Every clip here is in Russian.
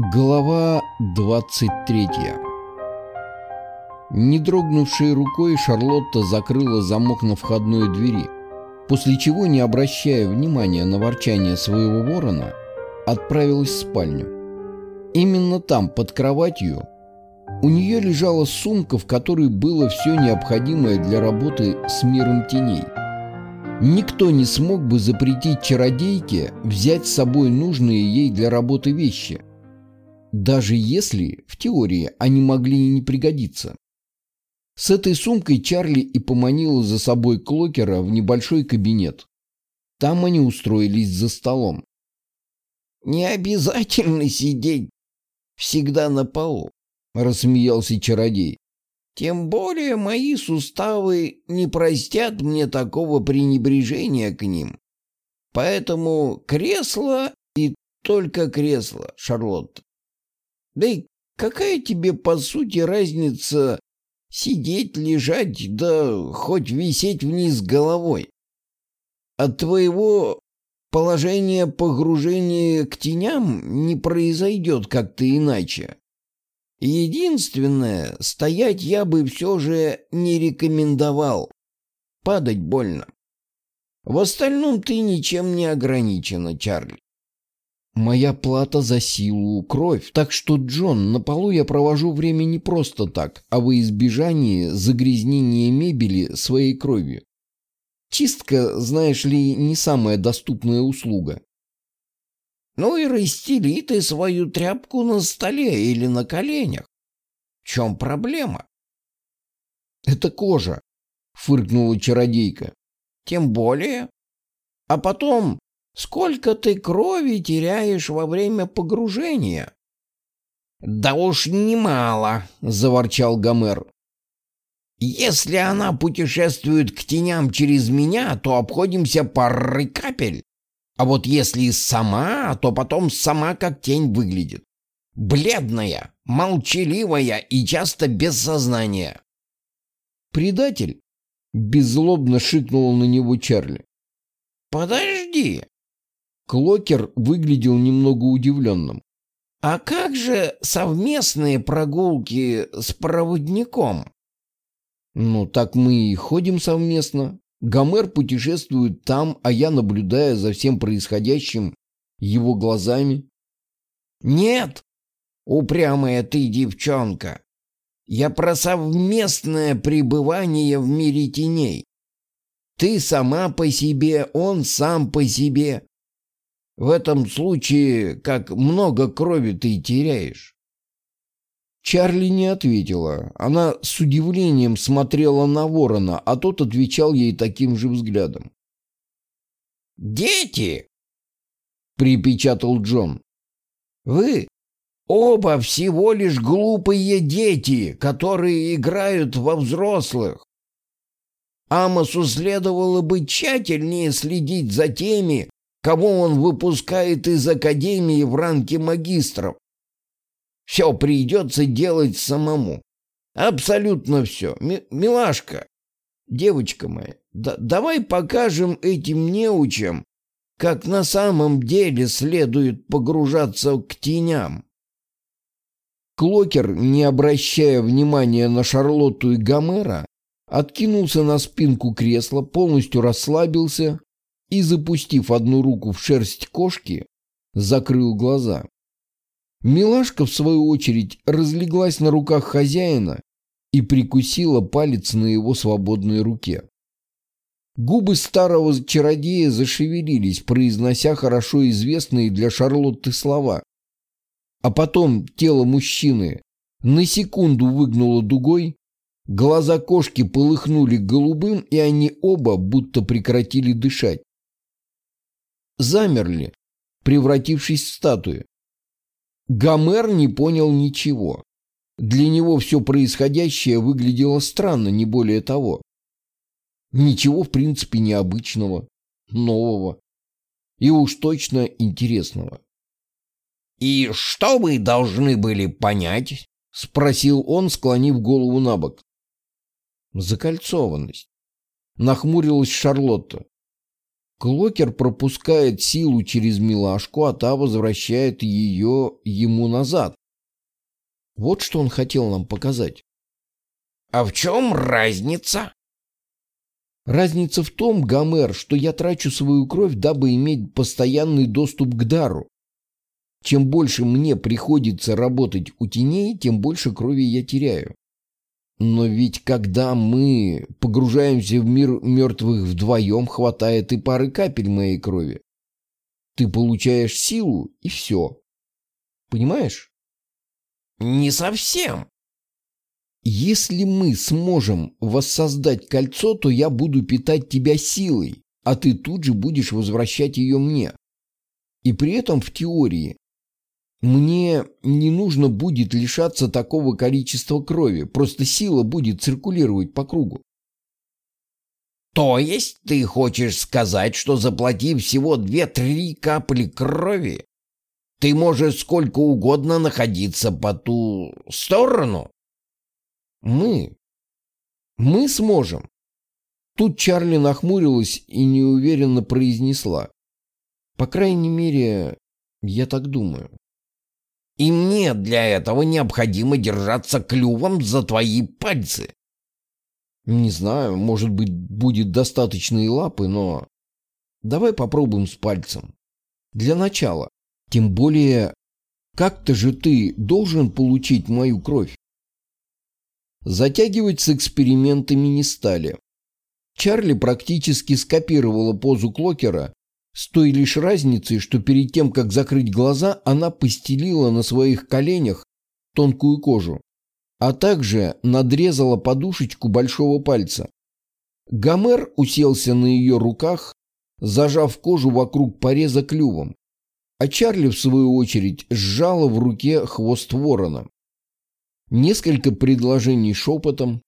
Глава 23 Не дрогнувшей рукой Шарлотта закрыла замок на входной двери, после чего, не обращая внимания на ворчание своего ворона, отправилась в спальню. Именно там, под кроватью, у нее лежала сумка, в которой было все необходимое для работы с миром теней. Никто не смог бы запретить чародейке взять с собой нужные ей для работы вещи – даже если, в теории, они могли и не пригодиться. С этой сумкой Чарли и поманила за собой Клокера в небольшой кабинет. Там они устроились за столом. «Не обязательно сидеть всегда на полу», — рассмеялся чародей. «Тем более мои суставы не простят мне такого пренебрежения к ним. Поэтому кресло и только кресло, Шарлотта. Да и какая тебе, по сути, разница сидеть, лежать, да хоть висеть вниз головой? От твоего положения погружения к теням не произойдет как-то иначе. Единственное, стоять я бы все же не рекомендовал. Падать больно. В остальном ты ничем не ограничена, Чарли. Моя плата за силу — кровь. Так что, Джон, на полу я провожу время не просто так, а во избежание загрязнения мебели своей кровью. Чистка, знаешь ли, не самая доступная услуга. Ну и расстели ты свою тряпку на столе или на коленях. В чем проблема? Это кожа, фыркнула чародейка. Тем более. А потом Сколько ты крови теряешь во время погружения? Да уж немало, заворчал Гомер. Если она путешествует к теням через меня, то обходимся парой капель. А вот если сама, то потом сама как тень выглядит. Бледная, молчаливая и часто без сознания. «Предатель?» — беззлобно шикнул на него Чарли. «Подожди, Клокер выглядел немного удивленным. «А как же совместные прогулки с проводником?» «Ну, так мы и ходим совместно. Гомер путешествует там, а я наблюдаю за всем происходящим его глазами». «Нет, упрямая ты девчонка. Я про совместное пребывание в мире теней. Ты сама по себе, он сам по себе. В этом случае, как много крови ты теряешь?» Чарли не ответила. Она с удивлением смотрела на ворона, а тот отвечал ей таким же взглядом. «Дети!» — припечатал Джон. «Вы оба всего лишь глупые дети, которые играют во взрослых. Амосу следовало бы тщательнее следить за теми, кого он выпускает из академии в ранге магистров. Все придется делать самому. Абсолютно все. М милашка, девочка моя, да давай покажем этим неучам, как на самом деле следует погружаться к теням. Клокер, не обращая внимания на Шарлотту и Гомера, откинулся на спинку кресла, полностью расслабился и, запустив одну руку в шерсть кошки, закрыл глаза. Милашка, в свою очередь, разлеглась на руках хозяина и прикусила палец на его свободной руке. Губы старого чародея зашевелились, произнося хорошо известные для Шарлотты слова. А потом тело мужчины на секунду выгнуло дугой, глаза кошки полыхнули голубым, и они оба будто прекратили дышать замерли, превратившись в статуи. Гомер не понял ничего. Для него все происходящее выглядело странно, не более того. Ничего, в принципе, необычного, нового и уж точно интересного. «И что вы должны были понять?» — спросил он, склонив голову на бок. «Закольцованность», — нахмурилась Шарлотта. Клокер пропускает силу через милашку, а та возвращает ее ему назад. Вот что он хотел нам показать. А в чем разница? Разница в том, Гомер, что я трачу свою кровь, дабы иметь постоянный доступ к дару. Чем больше мне приходится работать у теней, тем больше крови я теряю. Но ведь когда мы погружаемся в мир мертвых вдвоем, хватает и пары капель моей крови. Ты получаешь силу, и все. Понимаешь? Не совсем. Если мы сможем воссоздать кольцо, то я буду питать тебя силой, а ты тут же будешь возвращать ее мне. И при этом в теории мне не нужно будет лишаться такого количества крови, просто сила будет циркулировать по кругу. То есть ты хочешь сказать, что заплатив всего две-три капли крови, ты можешь сколько угодно находиться по ту сторону? Мы. Мы сможем. Тут Чарли нахмурилась и неуверенно произнесла. По крайней мере, я так думаю. И мне для этого необходимо держаться клювом за твои пальцы. Не знаю, может быть, будет достаточно и лапы, но... Давай попробуем с пальцем. Для начала. Тем более, как-то же ты должен получить мою кровь. Затягивать с экспериментами не стали. Чарли практически скопировала позу Клокера, с той лишь разницей, что перед тем, как закрыть глаза, она постелила на своих коленях тонкую кожу, а также надрезала подушечку большого пальца. Гомер уселся на ее руках, зажав кожу вокруг пореза клювом, а Чарли, в свою очередь, сжала в руке хвост ворона. Несколько предложений шепотом.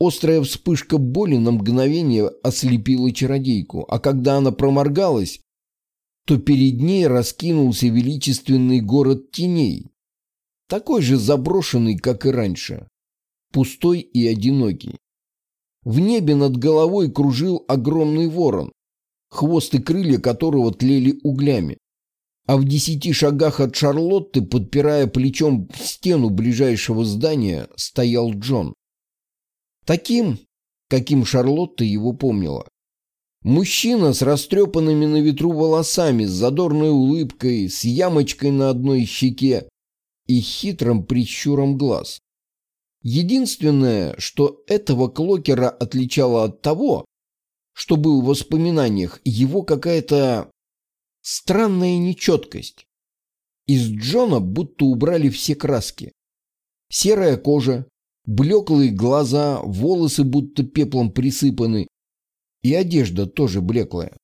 Острая вспышка боли на мгновение ослепила чародейку, а когда она проморгалась, то перед ней раскинулся величественный город теней, такой же заброшенный, как и раньше, пустой и одинокий. В небе над головой кружил огромный ворон, хвост и крылья которого тлели углями а в десяти шагах от Шарлотты, подпирая плечом стену ближайшего здания, стоял Джон. Таким, каким Шарлотта его помнила. Мужчина с растрепанными на ветру волосами, с задорной улыбкой, с ямочкой на одной щеке и хитрым прищуром глаз. Единственное, что этого Клокера отличало от того, что был в воспоминаниях, его какая-то Странная нечеткость. Из Джона будто убрали все краски. Серая кожа, блеклые глаза, волосы будто пеплом присыпаны, и одежда тоже блеклая.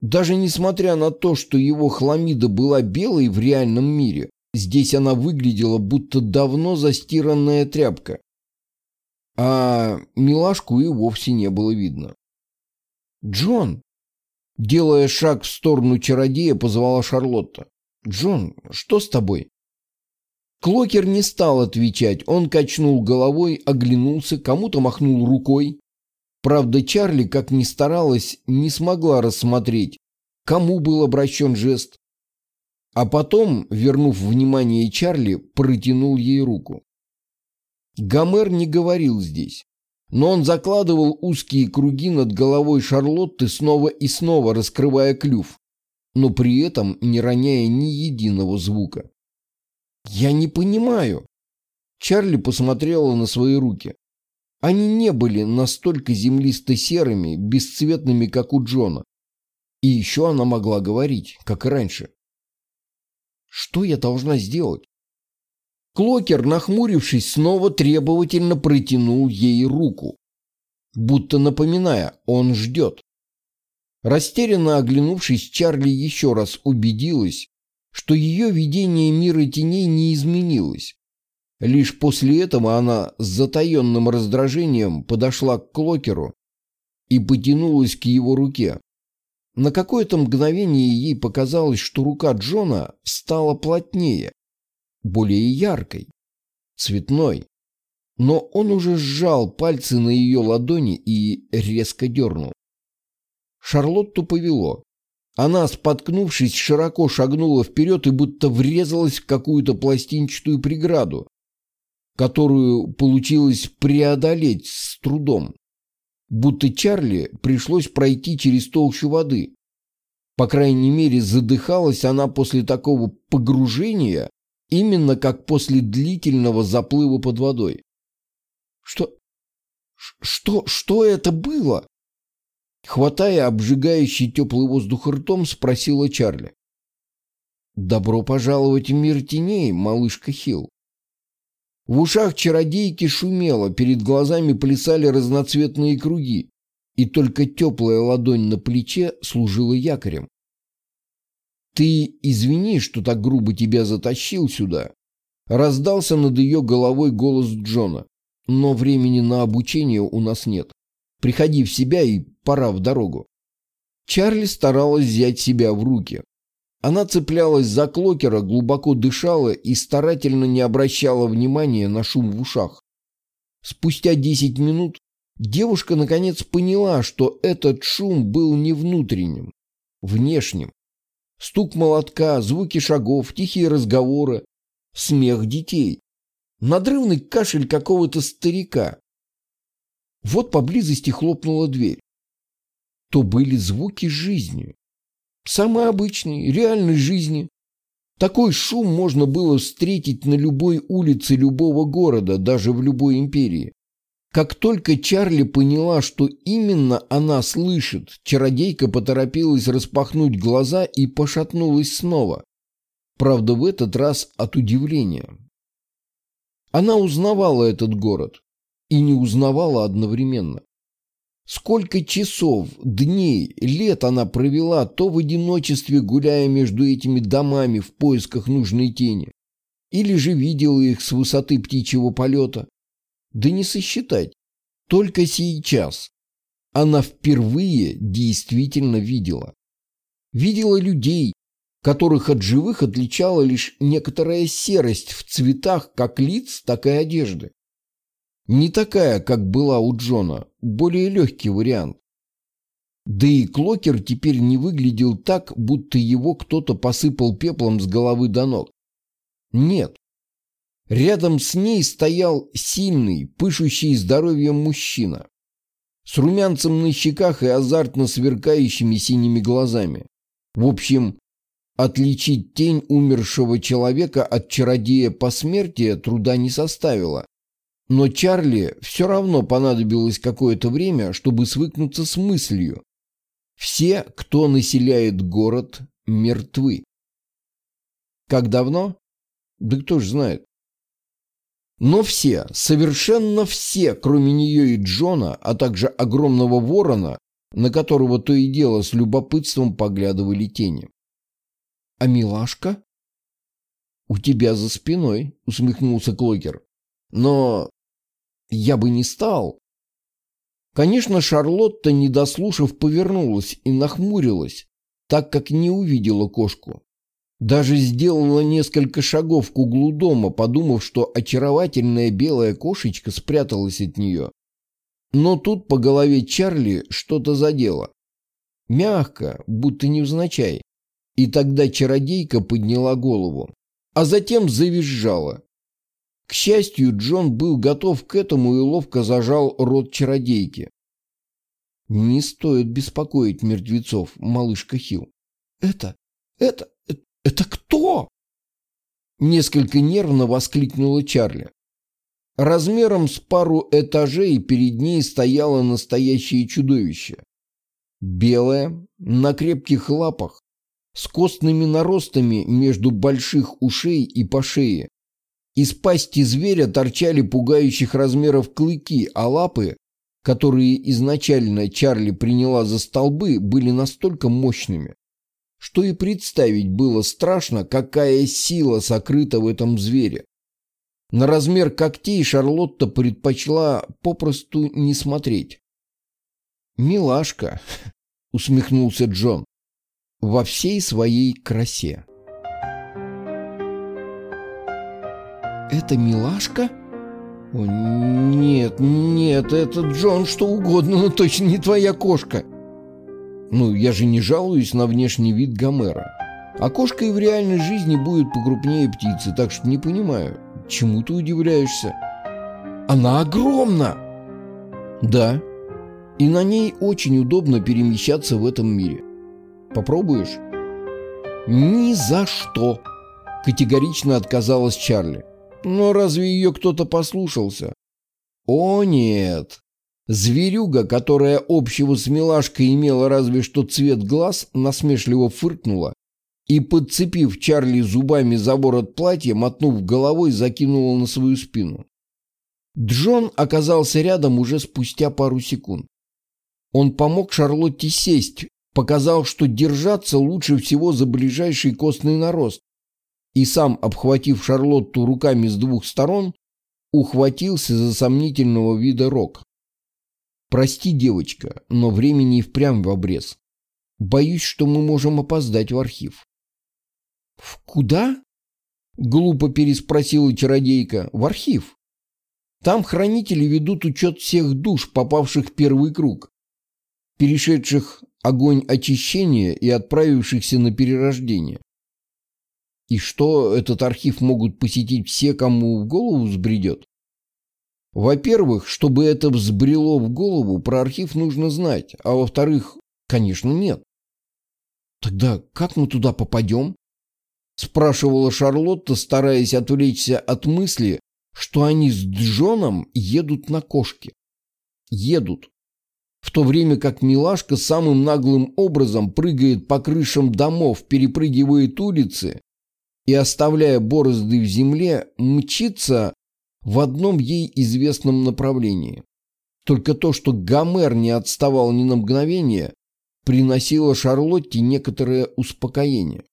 Даже несмотря на то, что его хламида была белой в реальном мире, здесь она выглядела будто давно застиранная тряпка. А милашку и вовсе не было видно. «Джон!» Делая шаг в сторону чародея, позвала Шарлотта. «Джон, что с тобой?» Клокер не стал отвечать. Он качнул головой, оглянулся, кому-то махнул рукой. Правда, Чарли, как ни старалась, не смогла рассмотреть, кому был обращен жест. А потом, вернув внимание Чарли, протянул ей руку. Гомер не говорил здесь но он закладывал узкие круги над головой Шарлотты снова и снова, раскрывая клюв, но при этом не роняя ни единого звука. «Я не понимаю». Чарли посмотрела на свои руки. Они не были настолько землисто-серыми, бесцветными, как у Джона. И еще она могла говорить, как и раньше. «Что я должна сделать?» Клокер, нахмурившись, снова требовательно протянул ей руку, будто напоминая, он ждет. Растерянно оглянувшись, Чарли еще раз убедилась, что ее видение мира теней не изменилось. Лишь после этого она с затаенным раздражением подошла к Клокеру и потянулась к его руке. На какое-то мгновение ей показалось, что рука Джона стала плотнее, более яркой, цветной. Но он уже сжал пальцы на ее ладони и резко дернул. Шарлотту повело. Она, споткнувшись, широко шагнула вперед и будто врезалась в какую-то пластинчатую преграду, которую получилось преодолеть с трудом. Будто Чарли пришлось пройти через толщу воды. По крайней мере, задыхалась она после такого погружения, именно как после длительного заплыва под водой. Что... что... что это было? Хватая обжигающий теплый воздух ртом, спросила Чарли. «Добро пожаловать в мир теней, малышка Хилл». В ушах чародейки шумело, перед глазами плясали разноцветные круги, и только теплая ладонь на плече служила якорем. «Ты извини, что так грубо тебя затащил сюда», — раздался над ее головой голос Джона. «Но времени на обучение у нас нет. Приходи в себя и пора в дорогу. Чарли старалась взять себя в руки. Она цеплялась за клокера, глубоко дышала и старательно не обращала внимания на шум в ушах. Спустя десять минут девушка наконец поняла, что этот шум был не внутренним, внешним. Стук молотка, звуки шагов, тихие разговоры, смех детей, надрывный кашель какого-то старика. Вот поблизости хлопнула дверь то были звуки жизни. Самой обычной, реальной жизни. Такой шум можно было встретить на любой улице любого города, даже в любой империи. Как только Чарли поняла, что именно она слышит, чародейка поторопилась распахнуть глаза и пошатнулась снова. Правда, в этот раз от удивления. Она узнавала этот город и не узнавала одновременно. Сколько часов, дней, лет она провела то в одиночестве, гуляя между этими домами в поисках нужной тени, или же видела их с высоты птичьего полета. Да не сосчитать. Только сейчас она впервые действительно видела. Видела людей, которых от живых отличала лишь некоторая серость в цветах как лиц, так и одежды. Не такая, как была у Джона, более легкий вариант. Да и Клокер теперь не выглядел так, будто его кто-то посыпал пеплом с головы до ног. Нет. Рядом с ней стоял сильный, пышущий здоровьем мужчина. С румянцем на щеках и азартно сверкающими синими глазами. В общем, отличить тень умершего человека от чародея посмертия труда не составило. Но Чарли все равно понадобилось какое-то время, чтобы свыкнуться с мыслью. Все, кто населяет город, мертвы. Как давно? Да кто ж знает. Но все, совершенно все, кроме нее и Джона, а также огромного ворона, на которого то и дело с любопытством поглядывали тени. «А милашка?» «У тебя за спиной», — усмехнулся Клокер. «Но я бы не стал. Конечно, Шарлотта, не дослушав, повернулась и нахмурилась, так как не увидела кошку. Даже сделала несколько шагов к углу дома, подумав, что очаровательная белая кошечка спряталась от нее. Но тут по голове Чарли что-то задело. Мягко, будто невзначай. И тогда чародейка подняла голову, а затем завизжала. К счастью, Джон был готов к этому и ловко зажал рот чародейки. «Не стоит беспокоить мертвецов, малышка Хилл». «Это... это... это кто?» Несколько нервно воскликнула Чарли. Размером с пару этажей перед ней стояло настоящее чудовище. Белое, на крепких лапах, с костными наростами между больших ушей и по шее, из пасти зверя торчали пугающих размеров клыки, а лапы, которые изначально Чарли приняла за столбы, были настолько мощными, что и представить было страшно, какая сила сокрыта в этом звере. На размер когтей Шарлотта предпочла попросту не смотреть. «Милашка», — усмехнулся Джон, — «во всей своей красе». Это милашка?» «О, нет, нет, это Джон что угодно, но точно не твоя кошка». Ну, я же не жалуюсь на внешний вид Гомера. А кошка и в реальной жизни будет покрупнее птицы, так что не понимаю, чему ты удивляешься? Она огромна! Да, и на ней очень удобно перемещаться в этом мире. Попробуешь? Ни за что! Категорично отказалась Чарли. Но разве ее кто-то послушался? О нет! Зверюга, которая общего с милашкой имела разве что цвет глаз, насмешливо фыркнула и, подцепив Чарли зубами за ворот платья, мотнув головой, закинула на свою спину. Джон оказался рядом уже спустя пару секунд. Он помог Шарлотте сесть, показал, что держаться лучше всего за ближайший костный нарост, и сам, обхватив Шарлотту руками с двух сторон, ухватился за сомнительного вида рог. «Прости, девочка, но времени и впрямь в обрез. Боюсь, что мы можем опоздать в архив». «В куда?» — глупо переспросила чародейка. «В архив. Там хранители ведут учет всех душ, попавших в первый круг, перешедших огонь очищения и отправившихся на перерождение. И что, этот архив могут посетить все, кому в голову взбредет? Во-первых, чтобы это взбрело в голову, про архив нужно знать, а во-вторых, конечно, нет. Тогда как мы туда попадем? Спрашивала Шарлотта, стараясь отвлечься от мысли, что они с Джоном едут на кошке. Едут. В то время как милашка самым наглым образом прыгает по крышам домов, перепрыгивает улицы и, оставляя борозды в земле, мчится в одном ей известном направлении. Только то, что Гомер не отставал ни на мгновение, приносило Шарлотте некоторое успокоение.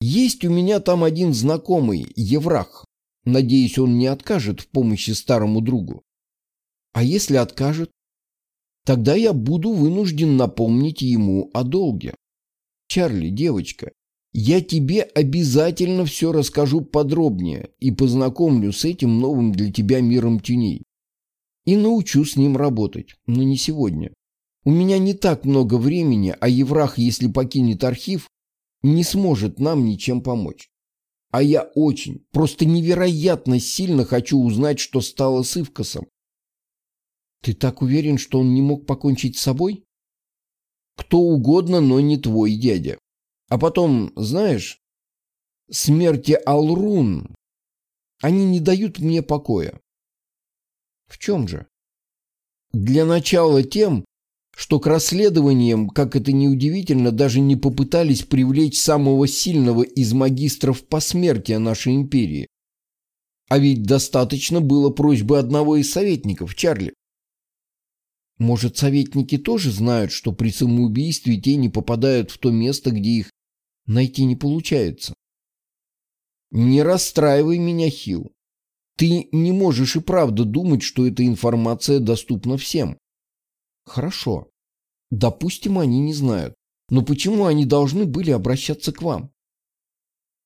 Есть у меня там один знакомый, Еврах. Надеюсь, он не откажет в помощи старому другу. А если откажет? Тогда я буду вынужден напомнить ему о долге. Чарли, девочка, я тебе обязательно все расскажу подробнее и познакомлю с этим новым для тебя миром теней. И научу с ним работать, но не сегодня. У меня не так много времени, а Еврах, если покинет архив, не сможет нам ничем помочь. А я очень, просто невероятно сильно хочу узнать, что стало с Ивкасом. Ты так уверен, что он не мог покончить с собой? Кто угодно, но не твой дядя. А потом, знаешь, смерти Алрун, они не дают мне покоя. В чем же? Для начала тем, что к расследованиям, как это ни удивительно, даже не попытались привлечь самого сильного из магистров посмертия нашей империи. А ведь достаточно было просьбы одного из советников, Чарли. Может, советники тоже знают, что при самоубийстве тени попадают в то место, где их найти не получается? Не расстраивай меня, Хил. Ты не можешь и правда думать, что эта информация доступна всем. Хорошо. Допустим, они не знают. Но почему они должны были обращаться к вам?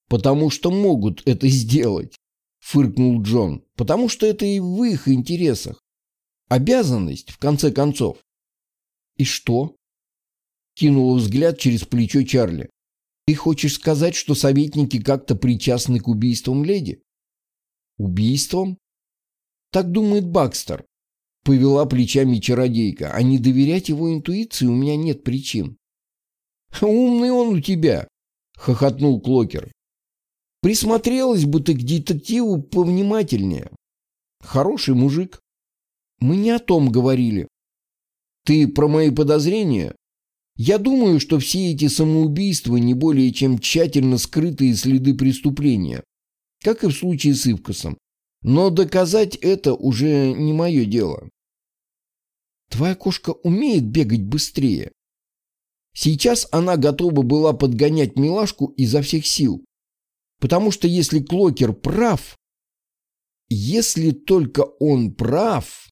Потому что могут это сделать, фыркнул Джон. Потому что это и в их интересах. Обязанность, в конце концов. И что? Кинула взгляд через плечо Чарли. Ты хочешь сказать, что советники как-то причастны к убийствам леди? Убийством? Так думает Бакстер. Повела плечами чародейка. А не доверять его интуиции у меня нет причин. «Умный он у тебя!» — хохотнул Клокер. «Присмотрелась бы ты к детективу повнимательнее. Хороший мужик. Мы не о том говорили. Ты про мои подозрения? Я думаю, что все эти самоубийства не более чем тщательно скрытые следы преступления, как и в случае с Ивкосом. Но доказать это уже не мое дело. Твоя кошка умеет бегать быстрее. Сейчас она готова была подгонять милашку изо всех сил. Потому что если Клокер прав, если только он прав,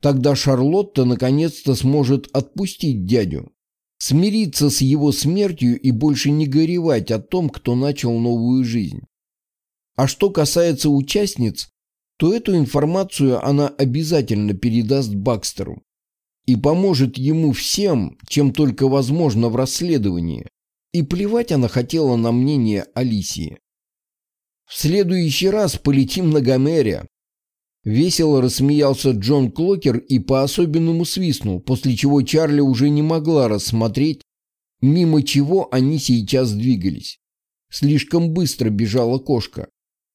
тогда Шарлотта наконец-то сможет отпустить дядю, смириться с его смертью и больше не горевать о том, кто начал новую жизнь. А что касается участниц, то эту информацию она обязательно передаст Бакстеру. и поможет ему всем, чем только возможно в расследовании. И плевать она хотела на мнение Алисии. В следующий раз полетим на Гомере. Весело рассмеялся Джон Клокер и по-особенному свистнул, после чего Чарли уже не могла рассмотреть, мимо чего они сейчас двигались. Слишком быстро бежала кошка.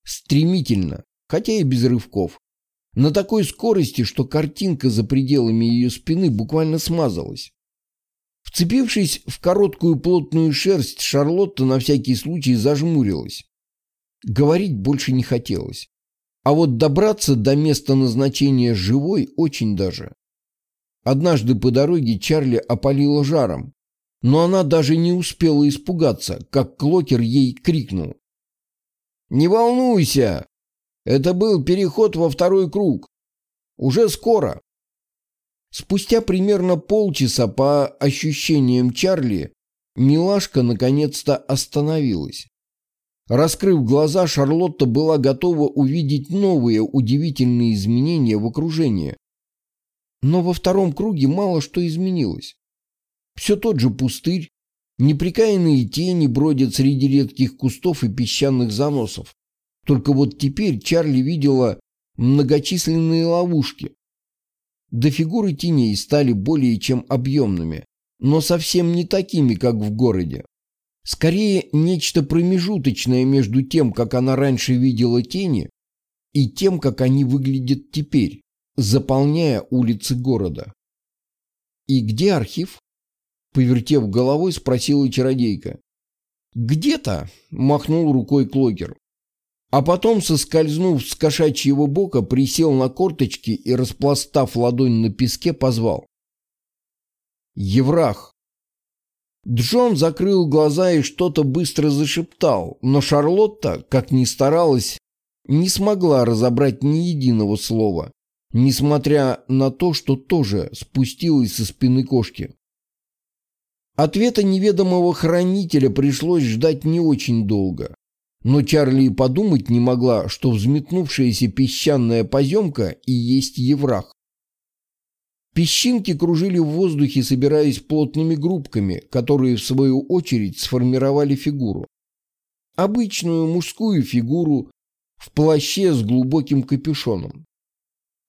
Стремительно, хотя и без рывков. На такой скорости, что картинка за пределами ее спины буквально смазалась. Вцепившись в короткую плотную шерсть, Шарлотта на всякий случай зажмурилась. Говорить больше не хотелось. А вот добраться до места назначения живой очень даже. Однажды по дороге Чарли опалила жаром, но она даже не успела испугаться, как Клокер ей крикнул. «Не волнуйся! Это был переход во второй круг. Уже скоро!» Спустя примерно полчаса по ощущениям Чарли, милашка наконец-то остановилась. Раскрыв глаза, Шарлотта была готова увидеть новые удивительные изменения в окружении. Но во втором круге мало что изменилось. Все тот же пустырь, неприкаянные тени бродят среди редких кустов и песчаных заносов. Только вот теперь Чарли видела многочисленные ловушки. До фигуры теней стали более чем объемными, но совсем не такими, как в городе. Скорее, нечто промежуточное между тем, как она раньше видела тени, и тем, как они выглядят теперь, заполняя улицы города. «И где архив?» Повертев головой, спросила чародейка. «Где-то», — махнул рукой Клокер. А потом, соскользнув с кошачьего бока, присел на корточки и, распластав ладонь на песке, позвал. «Еврах!» Джон закрыл глаза и что-то быстро зашептал, но Шарлотта, как ни старалась, не смогла разобрать ни единого слова, несмотря на то, что тоже спустилась со спины кошки. Ответа неведомого хранителя пришлось ждать не очень долго. Но Чарли подумать не могла, что взметнувшаяся песчаная поземка и есть еврах. Песчинки кружили в воздухе, собираясь плотными группками, которые, в свою очередь, сформировали фигуру. Обычную мужскую фигуру в плаще с глубоким капюшоном.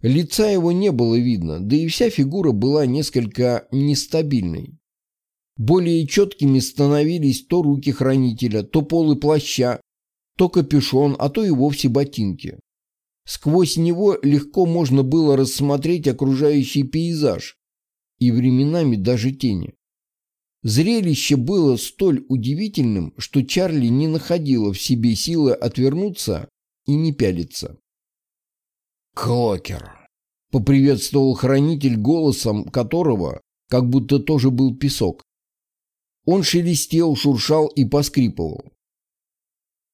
Лица его не было видно, да и вся фигура была несколько нестабильной. Более четкими становились то руки хранителя, то полы плаща, то капюшон, а то и вовсе ботинки. Сквозь него легко можно было рассмотреть окружающий пейзаж и временами даже тени. Зрелище было столь удивительным, что Чарли не находила в себе силы отвернуться и не пялиться. «Клокер!» — поприветствовал хранитель голосом которого как будто тоже был песок. Он шелестел, шуршал и поскрипывал.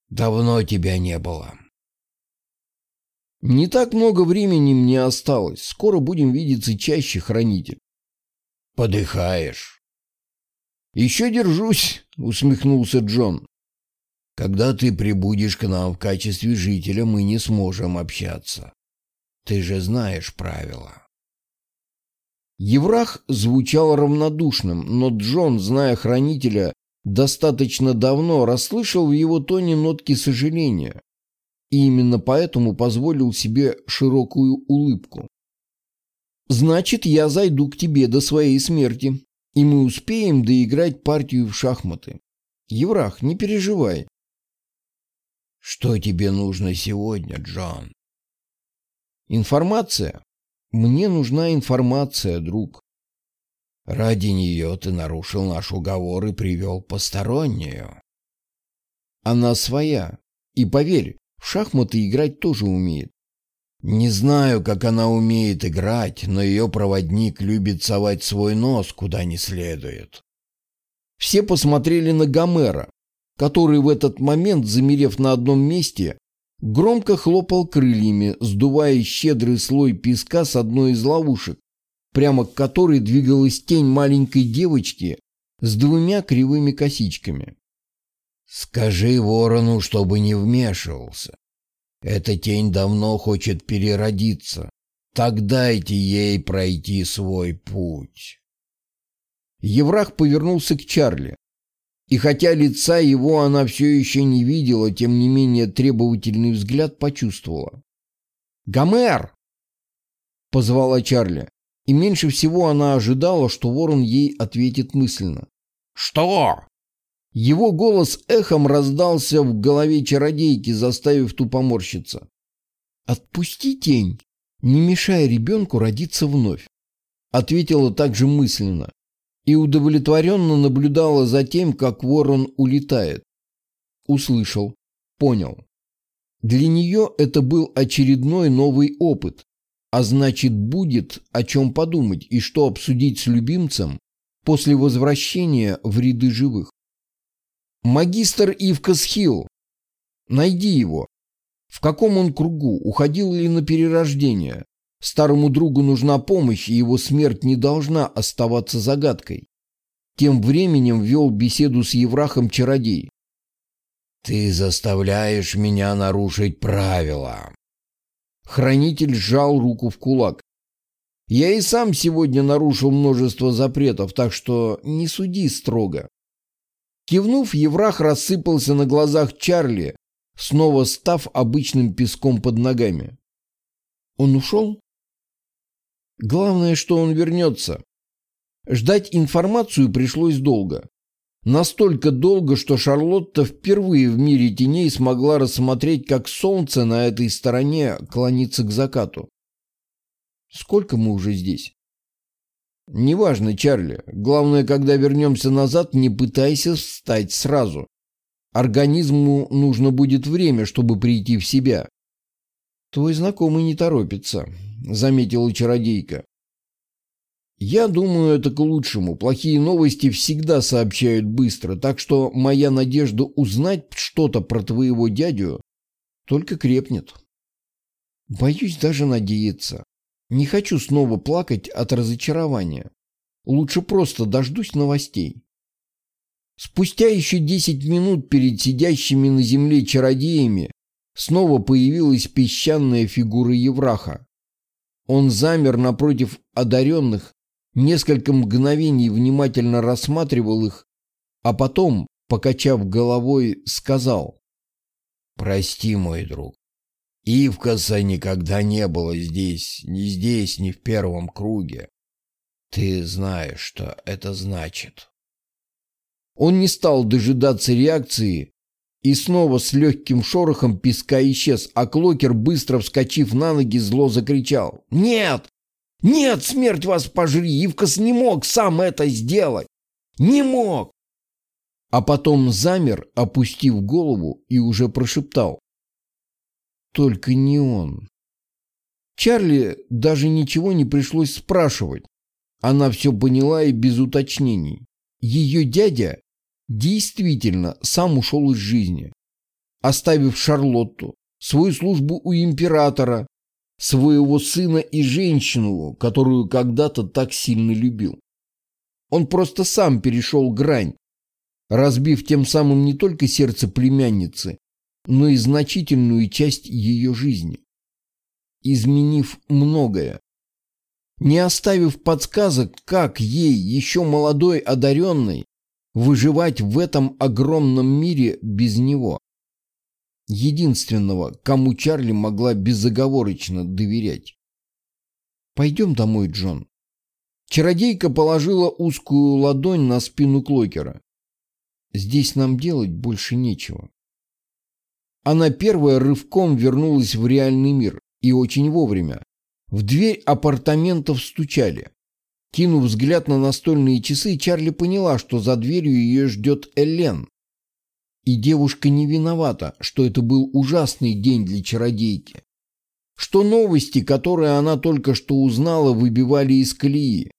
«Давно тебя не было. Не так много времени мне осталось. Скоро будем видеться чаще, хранитель. Подыхаешь. Еще держусь, усмехнулся Джон. Когда ты прибудешь к нам в качестве жителя, мы не сможем общаться. Ты же знаешь правила. Еврах звучал равнодушным, но Джон, зная хранителя, достаточно давно расслышал в его тоне нотки сожаления и именно поэтому позволил себе широкую улыбку. «Значит, я зайду к тебе до своей смерти, и мы успеем доиграть партию в шахматы. Еврах, не переживай». «Что тебе нужно сегодня, Джон?» «Информация. Мне нужна информация, друг». «Ради нее ты нарушил наш уговор и привел постороннюю». «Она своя. И поверь, в шахматы играть тоже умеет. Не знаю, как она умеет играть, но ее проводник любит совать свой нос куда не следует. Все посмотрели на Гомера, который в этот момент, замерев на одном месте, громко хлопал крыльями, сдувая щедрый слой песка с одной из ловушек, прямо к которой двигалась тень маленькой девочки с двумя кривыми косичками. Скажи ворону, чтобы не вмешивался. Эта тень давно хочет переродиться. Так дайте ей пройти свой путь. Еврах повернулся к Чарли. И хотя лица его она все еще не видела, тем не менее требовательный взгляд почувствовала. «Гомер!» — позвала Чарли. И меньше всего она ожидала, что ворон ей ответит мысленно. «Что?» Его голос эхом раздался в голове чародейки, заставив ту поморщиться. «Отпусти тень, не мешая ребенку родиться вновь», — ответила также мысленно и удовлетворенно наблюдала за тем, как ворон улетает. Услышал, понял. Для нее это был очередной новый опыт, а значит будет о чем подумать и что обсудить с любимцем после возвращения в ряды живых. Магистр Ивкас Хилл. Найди его. В каком он кругу? Уходил ли на перерождение? Старому другу нужна помощь, и его смерть не должна оставаться загадкой. Тем временем вел беседу с Еврахом чародей. «Ты заставляешь меня нарушить правила». Хранитель сжал руку в кулак. «Я и сам сегодня нарушил множество запретов, так что не суди строго». Кивнув, Еврах рассыпался на глазах Чарли, снова став обычным песком под ногами. Он ушел? Главное, что он вернется. Ждать информацию пришлось долго. Настолько долго, что Шарлотта впервые в мире теней смогла рассмотреть, как солнце на этой стороне клонится к закату. Сколько мы уже здесь? Неважно, Чарли. Главное, когда вернемся назад, не пытайся встать сразу. Организму нужно будет время, чтобы прийти в себя. Твой знакомый не торопится заметила чародейка. Я думаю, это к лучшему. Плохие новости всегда сообщают быстро, так что моя надежда узнать что-то про твоего дядю только крепнет. Боюсь даже надеяться. Не хочу снова плакать от разочарования. Лучше просто дождусь новостей. Спустя еще десять минут перед сидящими на земле чародеями снова появилась песчаная фигура Евраха. Он замер напротив одаренных, несколько мгновений внимательно рассматривал их, а потом, покачав головой, сказал. «Прости, мой друг, Ивкаса никогда не было здесь, ни здесь, ни в первом круге. Ты знаешь, что это значит». Он не стал дожидаться реакции, и снова с легким шорохом песка исчез, а Клокер, быстро вскочив на ноги, зло закричал. «Нет! Нет, смерть вас пожри! Ивкас не мог сам это сделать! Не мог!» А потом замер, опустив голову, и уже прошептал. «Только не он!» Чарли даже ничего не пришлось спрашивать. Она все поняла и без уточнений. Ее дядя действительно сам ушел из жизни, оставив Шарлотту, свою службу у императора, своего сына и женщину, которую когда-то так сильно любил. Он просто сам перешел грань, разбив тем самым не только сердце племянницы, но и значительную часть ее жизни, изменив многое, не оставив подсказок, как ей, еще молодой одаренной, выживать в этом огромном мире без него. Единственного, кому Чарли могла безоговорочно доверять. «Пойдем домой, Джон». Чародейка положила узкую ладонь на спину Клокера. «Здесь нам делать больше нечего». Она первая рывком вернулась в реальный мир, и очень вовремя. В дверь апартаментов стучали. Кинув взгляд на настольные часы, Чарли поняла, что за дверью ее ждет Элен. И девушка не виновата, что это был ужасный день для чародейки. Что новости, которые она только что узнала, выбивали из колеи.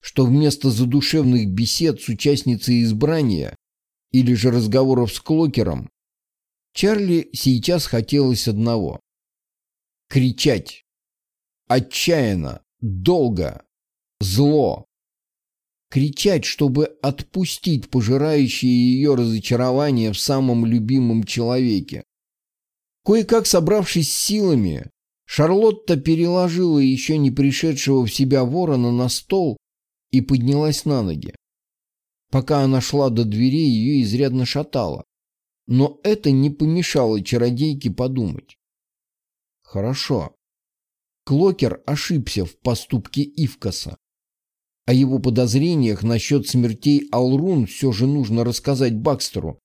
Что вместо задушевных бесед с участницей избрания или же разговоров с Клокером, Чарли сейчас хотелось одного. Кричать. Отчаянно, долго, Зло. Кричать, чтобы отпустить пожирающее ее разочарование в самом любимом человеке. Кое-как собравшись силами, Шарлотта переложила еще не пришедшего в себя ворона на стол и поднялась на ноги. Пока она шла до дверей, ее изрядно шатало. Но это не помешало чародейке подумать. Хорошо. Клокер ошибся в поступке Ивкаса. О его подозрениях насчет смертей Алрун все же нужно рассказать Бакстеру.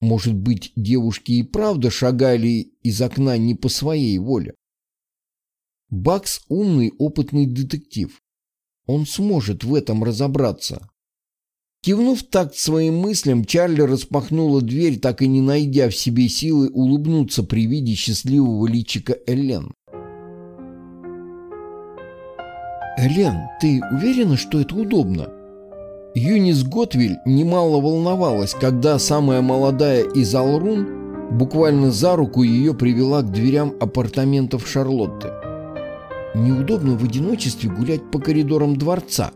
Может быть, девушки и правда шагали из окна не по своей воле. Бакс умный, опытный детектив. Он сможет в этом разобраться. Кивнув такт своим мыслям, Чарли распахнула дверь, так и не найдя в себе силы улыбнуться при виде счастливого личика Элен. «Элен, ты уверена, что это удобно?» Юнис Готвиль немало волновалась, когда самая молодая из Алрун буквально за руку ее привела к дверям апартаментов Шарлотты. Неудобно в одиночестве гулять по коридорам дворца.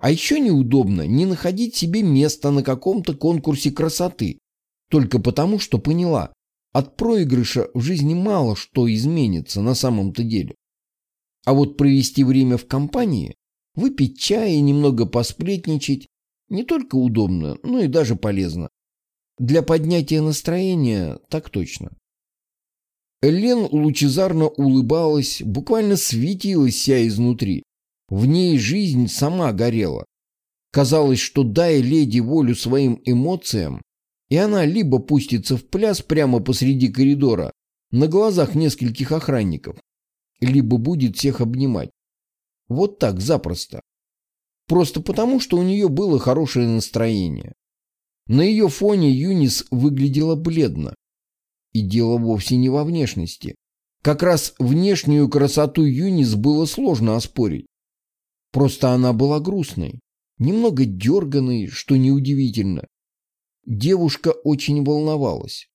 А еще неудобно не находить себе места на каком-то конкурсе красоты. Только потому, что поняла, от проигрыша в жизни мало что изменится на самом-то деле. А вот провести время в компании, выпить чай и немного посплетничать не только удобно, но и даже полезно. Для поднятия настроения так точно. Элен лучезарно улыбалась, буквально светилась вся изнутри. В ней жизнь сама горела. Казалось, что дай леди волю своим эмоциям, и она либо пустится в пляс прямо посреди коридора, на глазах нескольких охранников, либо будет всех обнимать. Вот так, запросто. Просто потому, что у нее было хорошее настроение. На ее фоне Юнис выглядела бледно. И дело вовсе не во внешности. Как раз внешнюю красоту Юнис было сложно оспорить. Просто она была грустной, немного дерганой, что неудивительно. Девушка очень волновалась.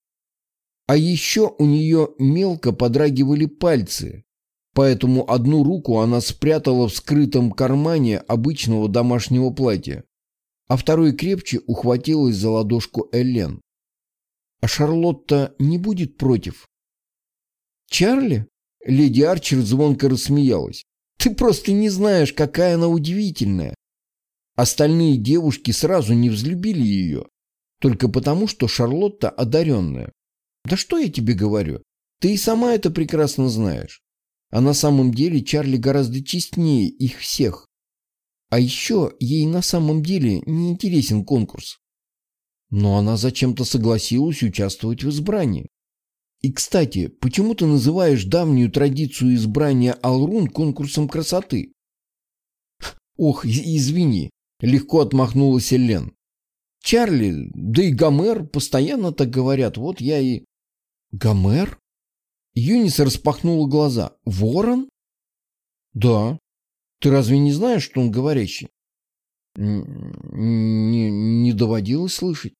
А еще у нее мелко подрагивали пальцы, поэтому одну руку она спрятала в скрытом кармане обычного домашнего платья, а второй крепче ухватилась за ладошку Эллен. А Шарлотта не будет против. «Чарли?» — леди Арчер звонко рассмеялась. «Ты просто не знаешь, какая она удивительная». Остальные девушки сразу не взлюбили ее, только потому, что Шарлотта одаренная. Да что я тебе говорю? Ты и сама это прекрасно знаешь. А на самом деле Чарли гораздо честнее их всех. А еще ей на самом деле не интересен конкурс но она зачем-то согласилась участвовать в избрании. И, кстати, почему ты называешь давнюю традицию избрания Алрун конкурсом красоты? Ох, извини, легко отмахнулась Элен. Чарли, да и Гомер постоянно так говорят, вот я и... Гомер? Юнис распахнула глаза. Ворон? Да. Ты разве не знаешь, что он говорящий? Не, не доводилось слышать.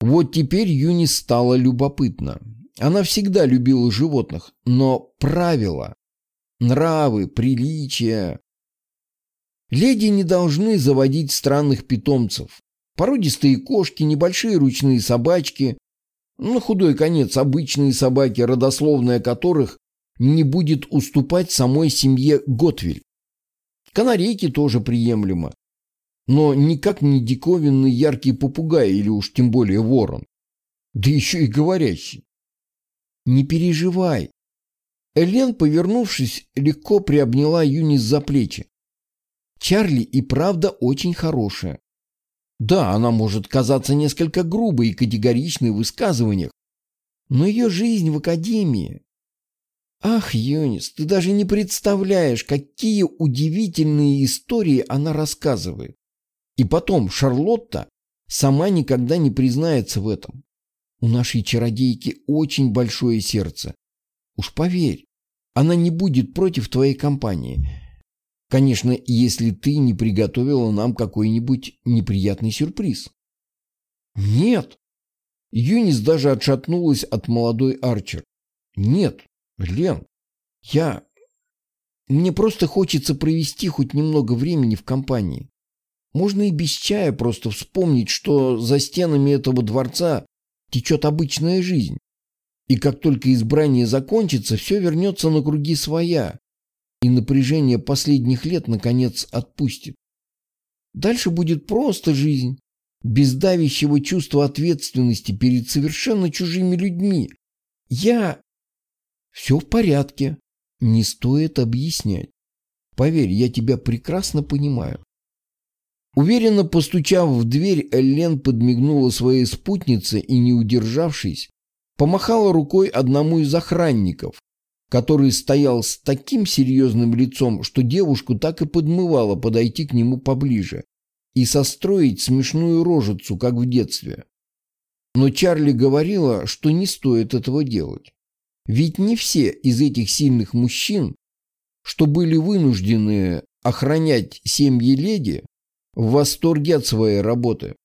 Вот теперь Юни стало любопытно. Она всегда любила животных, но правила, нравы, приличия... Леди не должны заводить странных питомцев. Породистые кошки, небольшие ручные собачки, на худой конец обычные собаки, родословная которых не будет уступать самой семье Готвиль. Канарейки тоже приемлемо но никак не диковинный яркий попугай или уж тем более ворон. Да еще и говорящий. Не переживай. Элен, повернувшись, легко приобняла Юнис за плечи. Чарли и правда очень хорошая. Да, она может казаться несколько грубой и категоричной в высказываниях, но ее жизнь в академии... Ах, Юнис, ты даже не представляешь, какие удивительные истории она рассказывает. И потом, Шарлотта сама никогда не признается в этом. У нашей чародейки очень большое сердце. Уж поверь, она не будет против твоей компании. Конечно, если ты не приготовила нам какой-нибудь неприятный сюрприз. Нет. Юнис даже отшатнулась от молодой Арчер. Нет, Лен, я... Мне просто хочется провести хоть немного времени в компании. Можно и без чая просто вспомнить, что за стенами этого дворца течет обычная жизнь. И как только избрание закончится, все вернется на круги своя, и напряжение последних лет, наконец, отпустит. Дальше будет просто жизнь, без давящего чувства ответственности перед совершенно чужими людьми. Я... Все в порядке. Не стоит объяснять. Поверь, я тебя прекрасно понимаю. Уверенно постучав в дверь, Эллен подмигнула своей спутнице и, не удержавшись, помахала рукой одному из охранников, который стоял с таким серьезным лицом, что девушку так и подмывало подойти к нему поближе и состроить смешную рожицу, как в детстве. Но Чарли говорила, что не стоит этого делать. Ведь не все из этих сильных мужчин, что были вынуждены охранять семьи леди, в восторге от своей работы.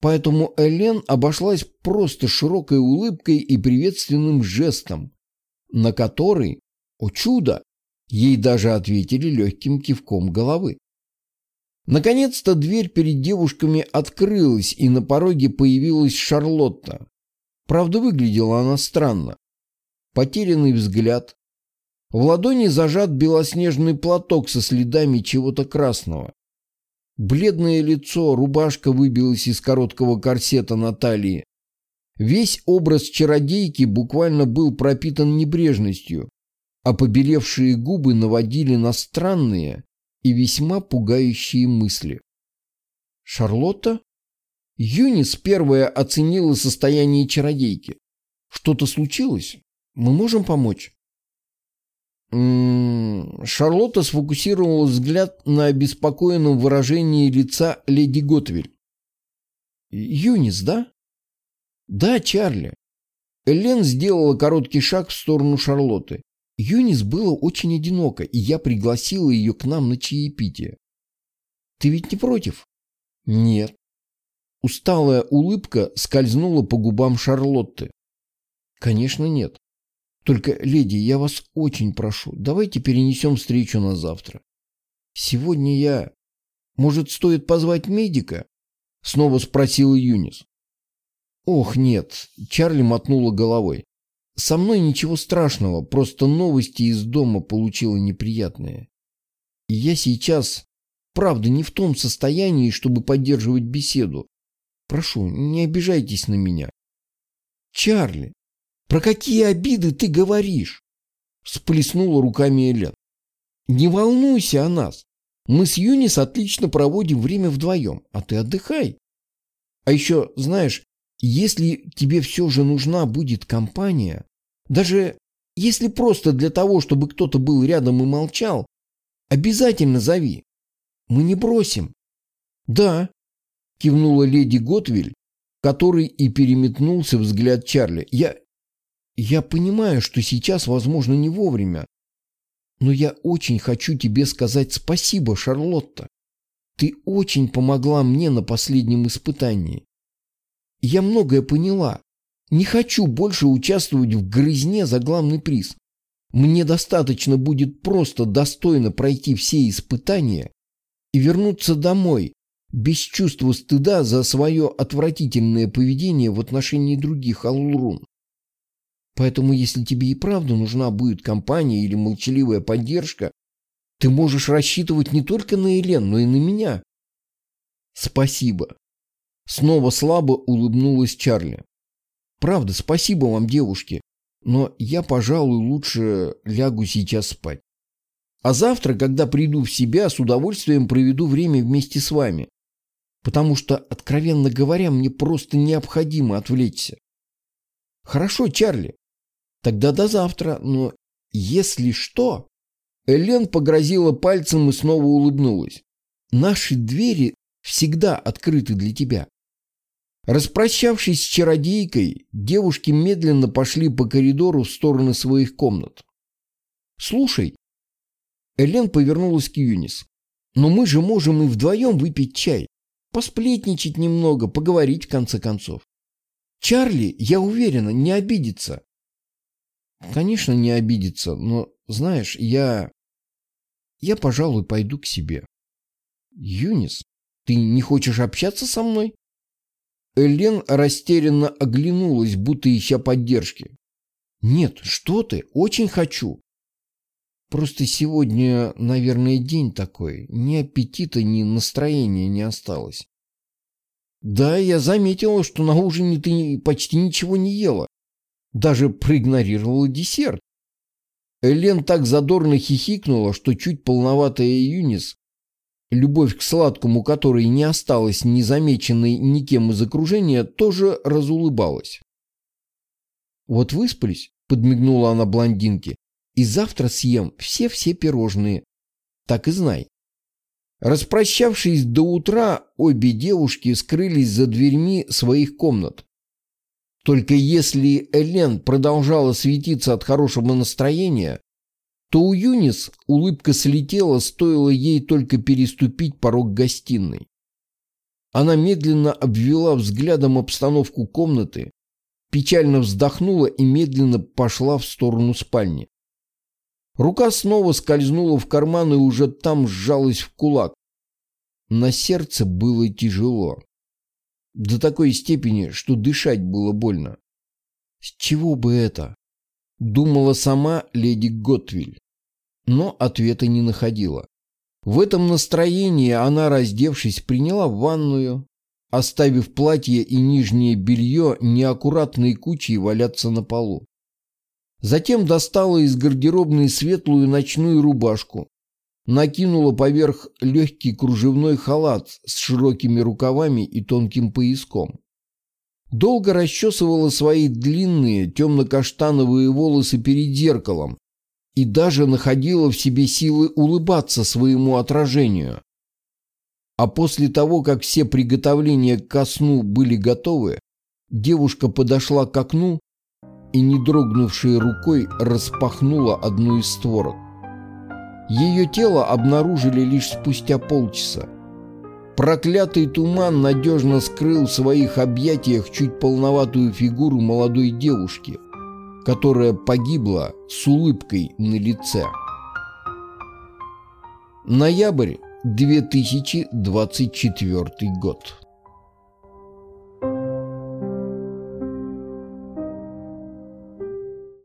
Поэтому Элен обошлась просто широкой улыбкой и приветственным жестом, на который, о чудо, ей даже ответили легким кивком головы. Наконец-то дверь перед девушками открылась, и на пороге появилась Шарлотта. Правда, выглядела она странно. Потерянный взгляд. В ладони зажат белоснежный платок со следами чего-то красного. Бледное лицо, рубашка выбилась из короткого корсета на талии. Весь образ чародейки буквально был пропитан небрежностью, а побелевшие губы наводили на странные и весьма пугающие мысли. «Шарлотта?» Юнис первая оценила состояние чародейки. «Что-то случилось? Мы можем помочь?» Шарлотта сфокусировала взгляд на обеспокоенном выражении лица леди Готвиль. «Юнис, да?» «Да, Чарли». Элен сделала короткий шаг в сторону Шарлотты. Юнис было очень одиноко, и я пригласила ее к нам на чаепитие. «Ты ведь не против?» «Нет». Усталая улыбка скользнула по губам Шарлотты. «Конечно, нет. Только, леди, я вас очень прошу, давайте перенесем встречу на завтра. Сегодня я... Может, стоит позвать медика? Снова спросил Юнис. Ох, нет, Чарли мотнула головой. Со мной ничего страшного, просто новости из дома получила неприятные. И я сейчас, правда, не в том состоянии, чтобы поддерживать беседу. Прошу, не обижайтесь на меня. Чарли, про какие обиды ты говоришь? Всплеснула руками Элен. Не волнуйся о нас. Мы с Юнис отлично проводим время вдвоем, а ты отдыхай. А еще, знаешь, если тебе все же нужна будет компания, даже если просто для того, чтобы кто-то был рядом и молчал, обязательно зови. Мы не бросим. Да, кивнула леди Готвиль, который и переметнулся взгляд Чарли. Я, я понимаю, что сейчас, возможно, не вовремя. Но я очень хочу тебе сказать спасибо, Шарлотта. Ты очень помогла мне на последнем испытании. Я многое поняла. Не хочу больше участвовать в грызне за главный приз. Мне достаточно будет просто достойно пройти все испытания и вернуться домой, без чувства стыда за свое отвратительное поведение в отношении других Аллурун. Поэтому, если тебе и правда нужна будет компания или молчаливая поддержка, ты можешь рассчитывать не только на Елен, но и на меня. Спасибо. Снова слабо улыбнулась Чарли. Правда, спасибо вам, девушки, но я, пожалуй, лучше лягу сейчас спать. А завтра, когда приду в себя, с удовольствием проведу время вместе с вами. Потому что, откровенно говоря, мне просто необходимо отвлечься. Хорошо, Чарли, Тогда до завтра, но если что... Элен погрозила пальцем и снова улыбнулась. Наши двери всегда открыты для тебя. Распрощавшись с чародейкой, девушки медленно пошли по коридору в сторону своих комнат. «Слушай», Элен повернулась к Юнис, «но мы же можем и вдвоем выпить чай, посплетничать немного, поговорить в конце концов. Чарли, я уверена, не обидится. Конечно, не обидится, но, знаешь, я... Я, пожалуй, пойду к себе. Юнис, ты не хочешь общаться со мной? Элен растерянно оглянулась, будто ища поддержки. Нет, что ты, очень хочу. Просто сегодня, наверное, день такой. Ни аппетита, ни настроения не осталось. Да, я заметила, что на ужине ты почти ничего не ела. Даже проигнорировала десерт. Элен так задорно хихикнула, что чуть полноватая Юнис, любовь к сладкому которой не осталась незамеченной никем из окружения, тоже разулыбалась. «Вот выспались?» — подмигнула она блондинке. «И завтра съем все-все пирожные. Так и знай». Распрощавшись до утра, обе девушки скрылись за дверьми своих комнат. Только если Элен продолжала светиться от хорошего настроения, то у Юнис улыбка слетела, стоило ей только переступить порог гостиной. Она медленно обвела взглядом обстановку комнаты, печально вздохнула и медленно пошла в сторону спальни. Рука снова скользнула в карман и уже там сжалась в кулак. На сердце было тяжело. До такой степени, что дышать было больно. С чего бы это? Думала сама леди Готвиль. Но ответа не находила. В этом настроении она, раздевшись, приняла ванную, оставив платье и нижнее белье неаккуратной кучей валяться на полу. Затем достала из гардеробной светлую ночную рубашку, накинула поверх легкий кружевной халат с широкими рукавами и тонким пояском. Долго расчесывала свои длинные темно-каштановые волосы перед зеркалом и даже находила в себе силы улыбаться своему отражению. А после того, как все приготовления ко сну были готовы, девушка подошла к окну и, не дрогнувшей рукой, распахнула одну из створок. Ее тело обнаружили лишь спустя полчаса. Проклятый туман надежно скрыл в своих объятиях чуть полноватую фигуру молодой девушки, которая погибла с улыбкой на лице. Ноябрь 2024 год.